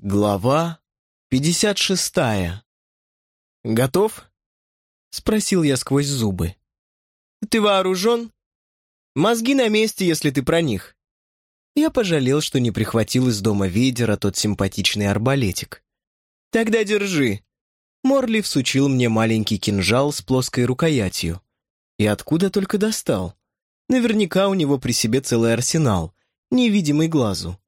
Глава 56. «Готов?» — спросил я сквозь зубы. «Ты вооружен? Мозги на месте, если ты про них». Я пожалел, что не прихватил из дома Вейдера тот симпатичный арбалетик. «Тогда держи». Морли всучил мне маленький кинжал с плоской рукоятью. И откуда только достал? Наверняка у него при себе целый арсенал, невидимый глазу.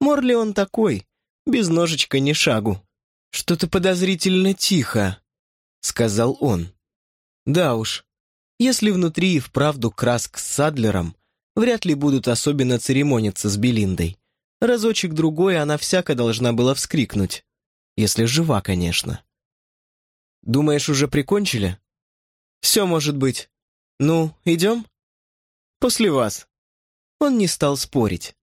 Морли он такой, без ножичка ни шагу. «Что-то подозрительно тихо», — сказал он. «Да уж, если внутри и вправду Краск с Садлером, вряд ли будут особенно церемониться с Белиндой. Разочек-другой она всяко должна была вскрикнуть. Если жива, конечно. Думаешь, уже прикончили? Все может быть. Ну, идем? После вас. Он не стал спорить.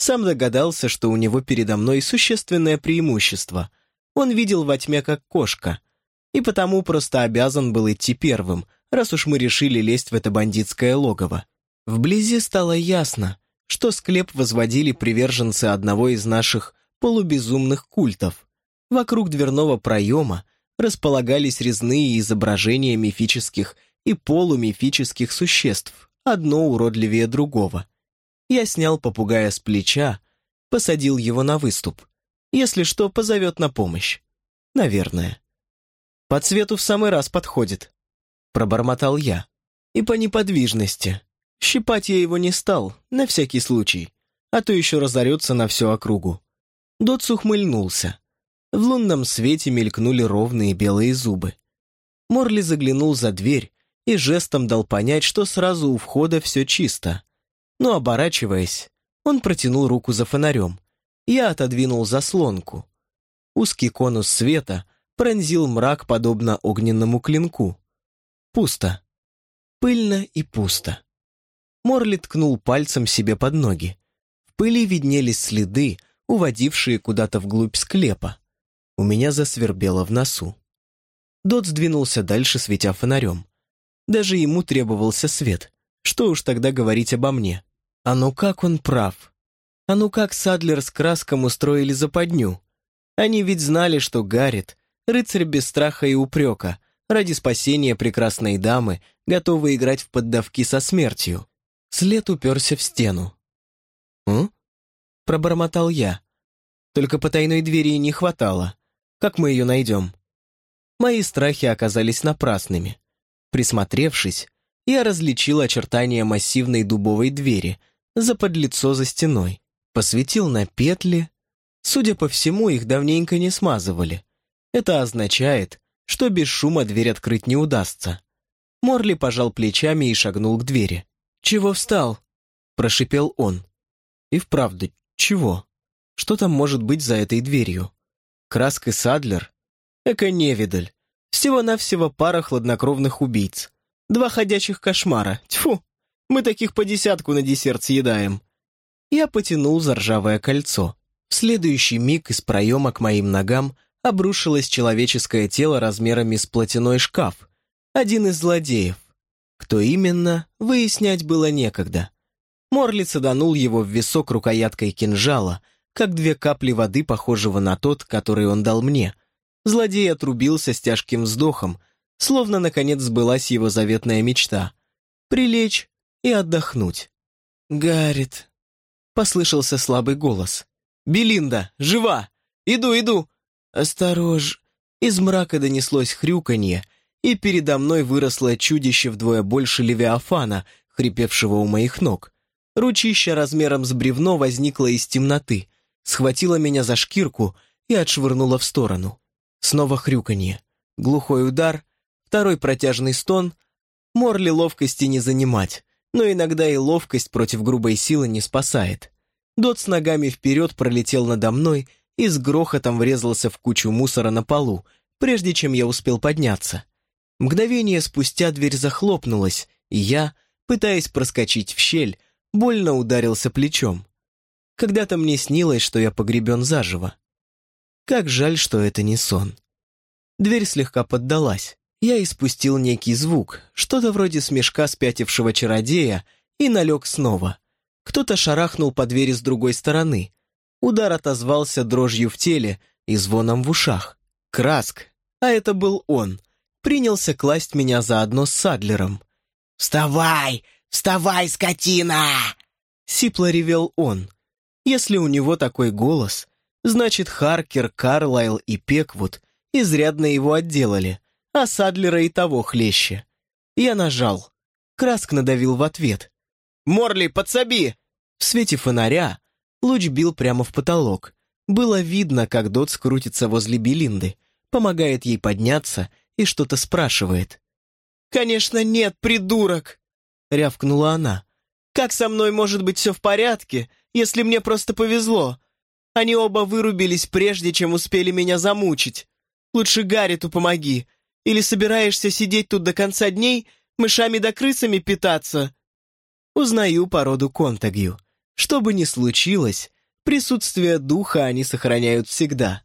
Сам догадался, что у него передо мной существенное преимущество. Он видел во тьме как кошка. И потому просто обязан был идти первым, раз уж мы решили лезть в это бандитское логово. Вблизи стало ясно, что склеп возводили приверженцы одного из наших полубезумных культов. Вокруг дверного проема располагались резные изображения мифических и полумифических существ, одно уродливее другого. Я снял попугая с плеча, посадил его на выступ. Если что, позовет на помощь. Наверное. По цвету в самый раз подходит. Пробормотал я. И по неподвижности. Щипать я его не стал, на всякий случай. А то еще разорется на всю округу. Дотс ухмыльнулся. В лунном свете мелькнули ровные белые зубы. Морли заглянул за дверь и жестом дал понять, что сразу у входа все чисто но, оборачиваясь, он протянул руку за фонарем. Я отодвинул заслонку. Узкий конус света пронзил мрак, подобно огненному клинку. Пусто. Пыльно и пусто. Морли ткнул пальцем себе под ноги. В пыли виднелись следы, уводившие куда-то вглубь склепа. У меня засвербело в носу. Дот сдвинулся дальше, светя фонарем. Даже ему требовался свет. Что уж тогда говорить обо мне? А ну как он прав? А ну как Садлер с Краском устроили западню? Они ведь знали, что Гаррит — рыцарь без страха и упрека, ради спасения прекрасной дамы, готовый играть в поддавки со смертью. След уперся в стену. «М?» — пробормотал я. «Только по тайной двери не хватало. Как мы ее найдем?» Мои страхи оказались напрасными. Присмотревшись, я различил очертания массивной дубовой двери — заподлицо за стеной. Посветил на петли. Судя по всему, их давненько не смазывали. Это означает, что без шума дверь открыть не удастся. Морли пожал плечами и шагнул к двери. «Чего встал?» – прошипел он. И вправду, чего? Что там может быть за этой дверью? Краск Садлер? Эко-невидаль. Всего-навсего пара хладнокровных убийц. Два ходячих кошмара. Тьфу! Мы таких по десятку на десерт съедаем». Я потянул за ржавое кольцо. В следующий миг из проема к моим ногам обрушилось человеческое тело размерами с платяной шкаф. Один из злодеев. Кто именно, выяснять было некогда. Морли саданул его в висок рукояткой кинжала, как две капли воды, похожего на тот, который он дал мне. Злодей отрубился с тяжким вздохом, словно, наконец, сбылась его заветная мечта. Прилечь и отдохнуть. «Гаррит!» — послышался слабый голос. «Белинда! Жива! Иду, иду!» «Осторож!» Из мрака донеслось хрюканье, и передо мной выросло чудище вдвое больше Левиафана, хрипевшего у моих ног. Ручища размером с бревно возникло из темноты, схватила меня за шкирку и отшвырнула в сторону. Снова хрюканье. Глухой удар, второй протяжный стон. Морли ловкости не занимать но иногда и ловкость против грубой силы не спасает. Дот с ногами вперед пролетел надо мной и с грохотом врезался в кучу мусора на полу, прежде чем я успел подняться. Мгновение спустя дверь захлопнулась, и я, пытаясь проскочить в щель, больно ударился плечом. Когда-то мне снилось, что я погребен заживо. Как жаль, что это не сон. Дверь слегка поддалась. Я испустил некий звук, что-то вроде смешка спятившего чародея, и налег снова. Кто-то шарахнул по двери с другой стороны. Удар отозвался дрожью в теле и звоном в ушах. Краск, а это был он, принялся класть меня заодно с Садлером. «Вставай! Вставай, скотина!» Сипло ревел он. Если у него такой голос, значит Харкер, Карлайл и Пеквуд изрядно его отделали, а Садлера и того хлеще. Я нажал. Краск надавил в ответ. «Морли, подсоби!» В свете фонаря луч бил прямо в потолок. Было видно, как Дот скрутится возле Белинды, помогает ей подняться и что-то спрашивает. «Конечно нет, придурок!» — рявкнула она. «Как со мной может быть все в порядке, если мне просто повезло? Они оба вырубились, прежде чем успели меня замучить. Лучше Гарриту помоги. Или собираешься сидеть тут до конца дней, мышами да крысами питаться?» Узнаю породу Контагью. Что бы ни случилось, присутствие духа они сохраняют всегда.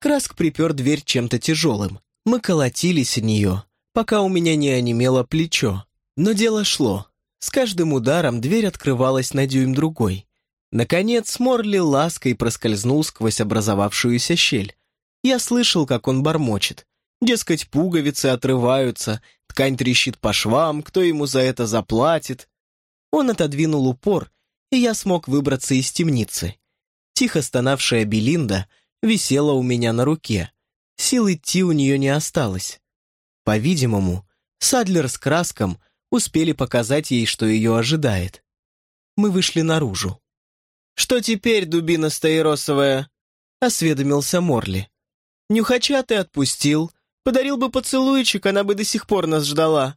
Краск припер дверь чем-то тяжелым. Мы колотились в нее, пока у меня не онемело плечо. Но дело шло. С каждым ударом дверь открывалась на дюйм другой. Наконец Морли лаской проскользнул сквозь образовавшуюся щель. Я слышал, как он бормочет. Дескать, пуговицы отрываются, ткань трещит по швам, кто ему за это заплатит. Он отодвинул упор, и я смог выбраться из темницы. Тихо стонавшая Белинда висела у меня на руке. Сил идти у нее не осталось. По-видимому, Садлер с Краском успели показать ей, что ее ожидает. Мы вышли наружу. «Что теперь, дубина стаиросовая?» — осведомился Морли. «Нюхача ты отпустил. Подарил бы поцелуйчик, она бы до сих пор нас ждала.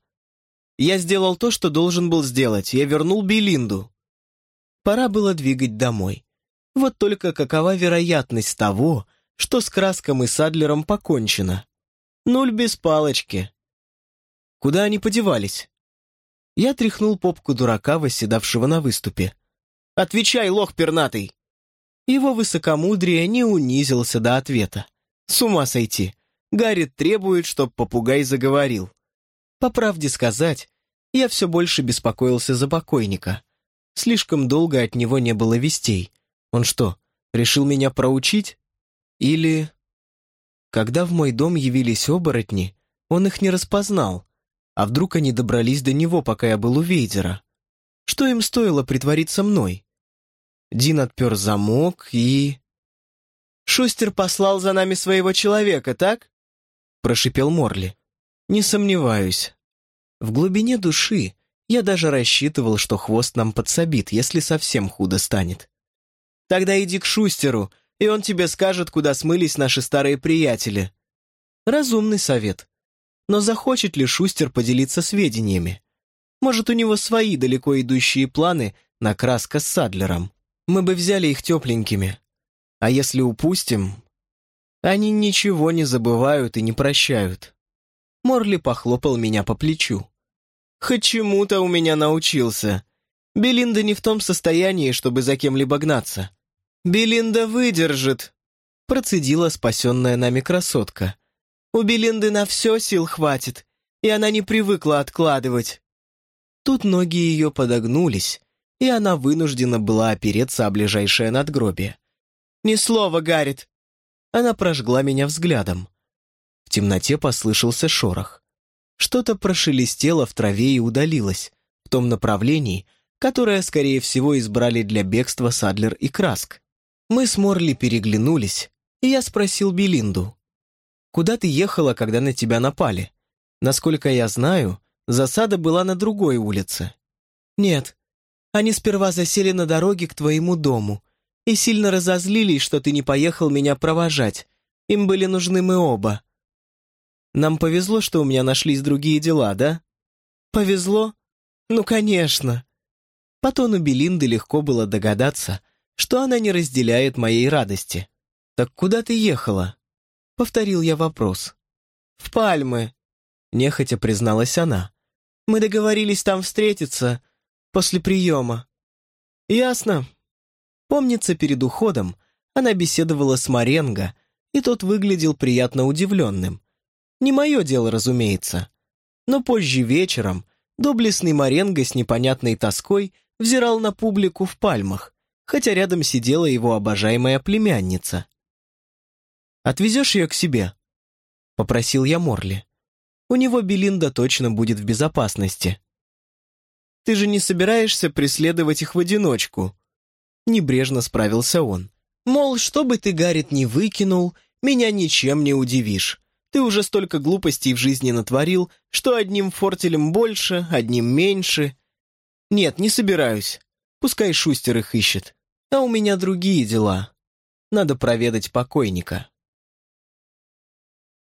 Я сделал то, что должен был сделать. Я вернул Белинду. Пора было двигать домой. Вот только какова вероятность того, что с Краском и Садлером покончено? Нуль без палочки. Куда они подевались? Я тряхнул попку дурака, восседавшего на выступе. «Отвечай, лох пернатый!» Его высокомудрие не унизился до ответа. С ума сойти. Гарри требует, чтоб попугай заговорил. По правде сказать, я все больше беспокоился за покойника. Слишком долго от него не было вестей. Он что, решил меня проучить? Или... Когда в мой дом явились оборотни, он их не распознал. А вдруг они добрались до него, пока я был у Вейдера? Что им стоило притвориться мной? Дин отпер замок и... «Шустер послал за нами своего человека, так?» Прошипел Морли. «Не сомневаюсь. В глубине души я даже рассчитывал, что хвост нам подсобит, если совсем худо станет. Тогда иди к Шустеру, и он тебе скажет, куда смылись наши старые приятели. Разумный совет. Но захочет ли Шустер поделиться сведениями? Может, у него свои далеко идущие планы на краска с Садлером. Мы бы взяли их тепленькими. А если упустим, они ничего не забывают и не прощают. Морли похлопал меня по плечу. «Хоть чему-то у меня научился. Белинда не в том состоянии, чтобы за кем-либо гнаться. Белинда выдержит», — процедила спасенная нами красотка. «У Белинды на все сил хватит, и она не привыкла откладывать». Тут ноги ее подогнулись, и она вынуждена была опереться о ближайшее надгробие. «Ни слова, Гаррит!» Она прожгла меня взглядом. В темноте послышался шорох. Что-то прошелестело в траве и удалилось, в том направлении, которое, скорее всего, избрали для бегства Садлер и Краск. Мы с Морли переглянулись, и я спросил Белинду. «Куда ты ехала, когда на тебя напали? Насколько я знаю, засада была на другой улице». «Нет, они сперва засели на дороге к твоему дому и сильно разозлились, что ты не поехал меня провожать. Им были нужны мы оба. Нам повезло, что у меня нашлись другие дела, да? Повезло? Ну, конечно. По тону Белинды легко было догадаться, что она не разделяет моей радости. «Так куда ты ехала?» Повторил я вопрос. «В Пальмы», — нехотя призналась она. «Мы договорились там встретиться после приема». «Ясно». Помнится, перед уходом она беседовала с Маренго, и тот выглядел приятно удивленным. Не мое дело, разумеется. Но позже вечером доблестный Маренго с непонятной тоской взирал на публику в пальмах, хотя рядом сидела его обожаемая племянница. «Отвезешь ее к себе?» — попросил я Морли. «У него Белинда точно будет в безопасности». «Ты же не собираешься преследовать их в одиночку?» Небрежно справился он. «Мол, что бы ты, Гаррит, не выкинул, меня ничем не удивишь. Ты уже столько глупостей в жизни натворил, что одним фортелем больше, одним меньше. Нет, не собираюсь. Пускай Шустер их ищет. А у меня другие дела. Надо проведать покойника».